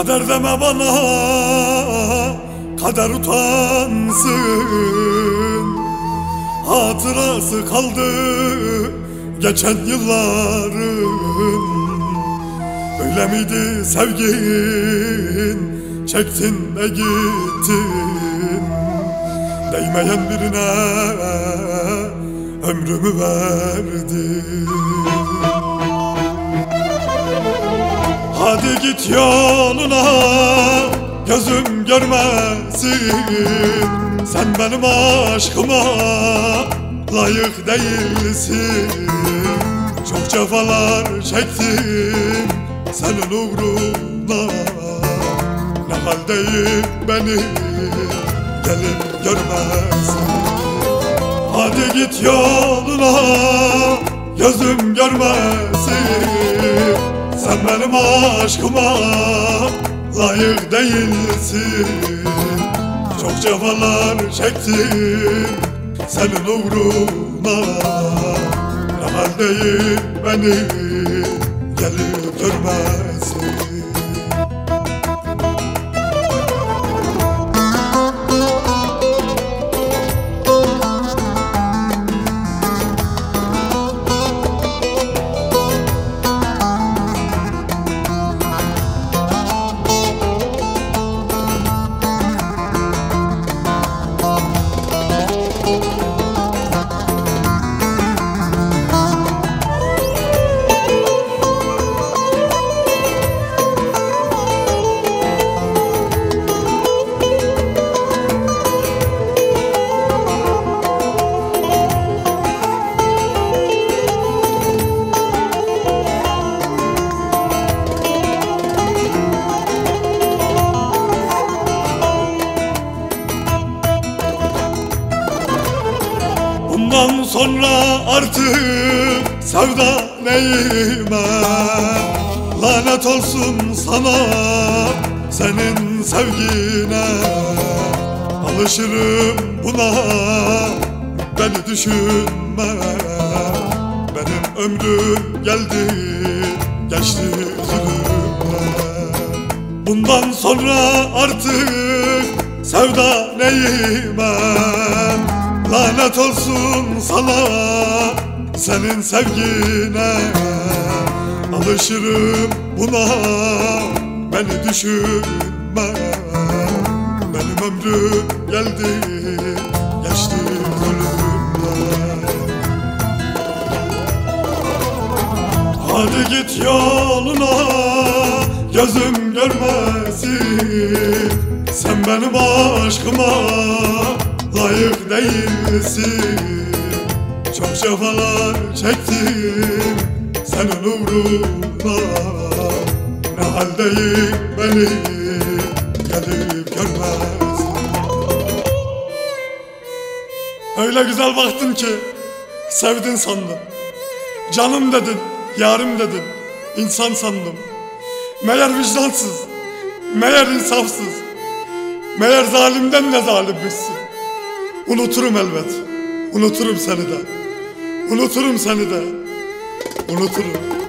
Kader deme bana Kader utansın. Hatırası kaldı Geçen yılların. Öyle miydi sevgin? Çektin de gittin. Değmeyen birine Ömrümü verdim Hadi git yoluna Gözüm görmesin. Sen benim aşkıma Layık değilsin. Çok cefalar çektim Senin uğruna. Ne haldeyim beni Gelip görmesin. Hadi git yoluna Gözüm görmesin Sen benim aşkıma Layık değilsin. Çok cefalar çektim Senin uğruna. Ne haldeyim beni Gelip görmesin Bundan sonra artık sevda neyime? Lanet olsun sana senin sevgine. Alışırım buna beni düşünme. Benim ömrüm geldi geçti zulümle Bundan sonra artık sevda neyime Lanet olsun sana senin sevgine Alışırım buna. Beni düşünme Benim ömrüm geldi geçti zulümle Hadi git yoluna gözüm görmesin. Sen benim aşkıma layık değilsin. Çok cefalar çektim senin uğruna. Ne haldeyim beni? Gelip görmezsin. Öyle güzel baktın ki sevdin sandım. Canım dedin, yarım dedin, insan sandım. Meğer vicdansız, meğer insafsız, meğer zalimden de zalimmişsin. Unuturum elbet, unuturum seni de, unuturum seni de, unuturum.